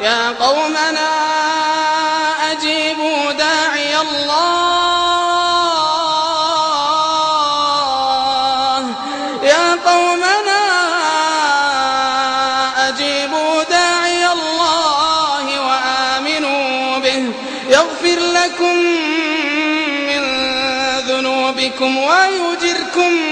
يا قومنا أجيبوا داعي الله. يا قومنا أجيبوا داعي الله وآمنوا به. يغفر لكم من ذنوبكم ويجركم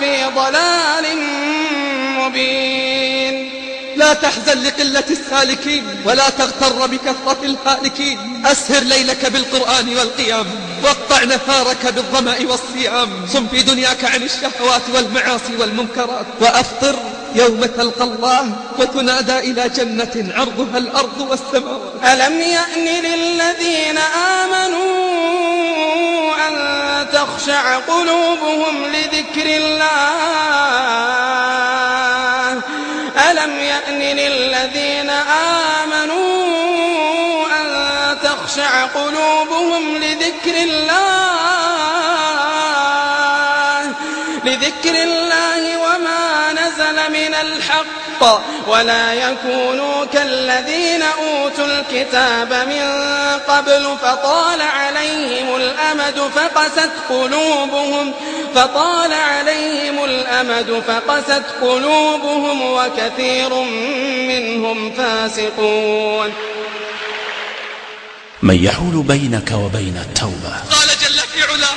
في ضلال مبين. لا تحزن لقلة السالكين ولا تغتر بكثرة الهالكين. أسهر ليلك بالقرآن والقيام واقطع نهارك بالظمأ والصيام. صم في دنياك عن الشهوات والمعاصي والمنكرات وأفطر يوم تلقى الله وتنادى إلى جنة عرضها الأرض والسماوات. ألم يأن للذين آمنوا أن تخشع قلوبهم لذكر الله. ألم يأن للذين آمنوا أن تخشع قلوبهم لذكر الله؟ لذكر الله من الحق ولا يكونوا كالذين أوتوا الكتاب من قبل فطال عليهم الأمد فقست قلوبهم فطال عليهم الأمد فقست قلوبهم وكثير منهم فاسقون. من يحول بينك وبين التوبة. قال جل في علاه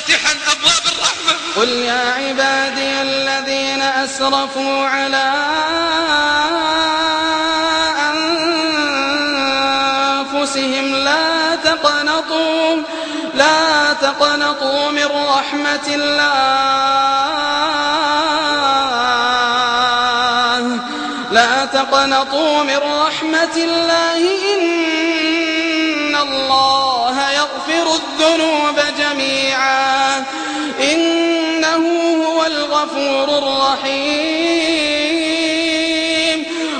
فاتحا أبواب الرحمة. قل يا عبادي الذين أسرفوا على أنفسهم لا تقنطوا لا تقنطوا من رحمة الله. لا تقنطوا من رحمة الله. إن الله الذنوب جميعا. إنه هو الغفور الرحيم.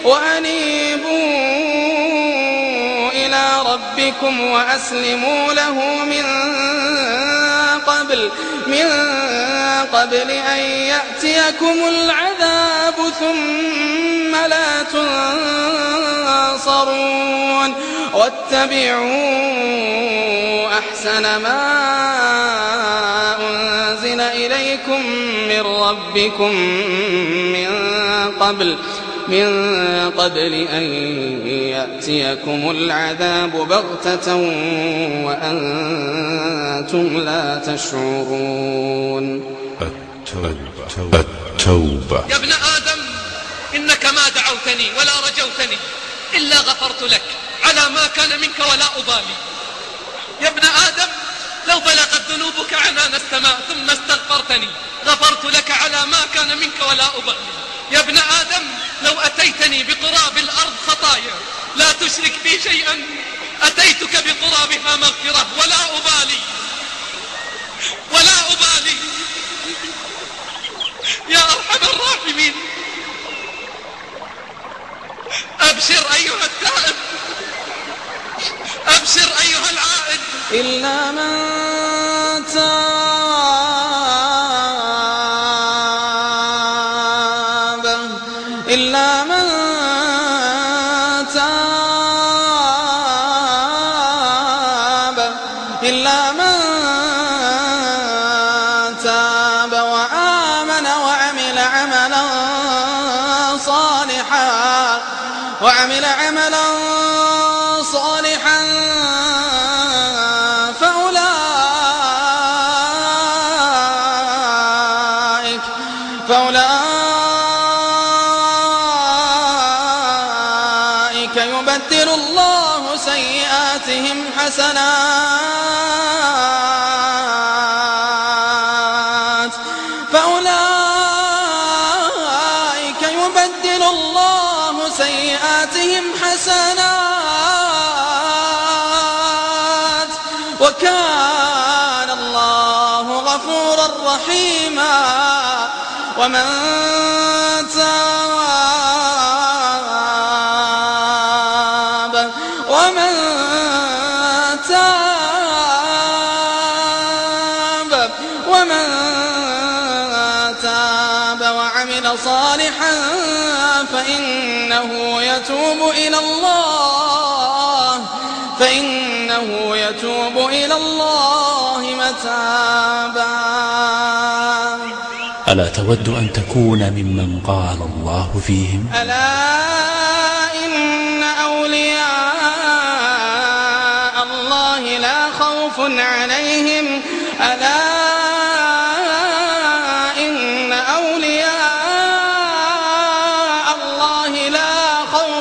وأنيبوا إلى ربكم وأسلموا له من قبل من قبل أن يأتيكم العذاب ثم لا تنصرون. واتبعوا أحسن ما أنزل إليكم من ربكم من قبل من قبل أن يأتيكم العذاب بغتة وأنتم لا تشعرون. التوبة التوبة. يا ابن آدم إنك ما دعوتني ولا رجوتني إلا غفرت لك على ما كان منك ولا أبالي ابن آدم لو بلغت ذنوبك عنان السماء ثم استغفرتني غفرت لك على ما كان منك ولا أبالي. يا ابن آدم لو أتيتني بقراب الأرض خطايا لا تشرك بي شيئا أتيتك بقرابها مغفرة ولا أبالي. ولا أبالي. يا أرحم الراحمين. إلا من تاب. إلا من تاب. إلا من فيبدل الله سيئاتهم حسنات. فأولئك يبدل الله سيئاتهم حسنات. وكان الله غفورا رحيما. ومن تاب تاب ومن تاب وعمل صالحا فإنه يتوب إلى الله. فإنه يتوب إلى الله متابا. ألا تود أن تكون ممن قال الله فيهم؟ ألا إن أولياء الله لا خوف عليهم. ألا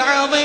العظيم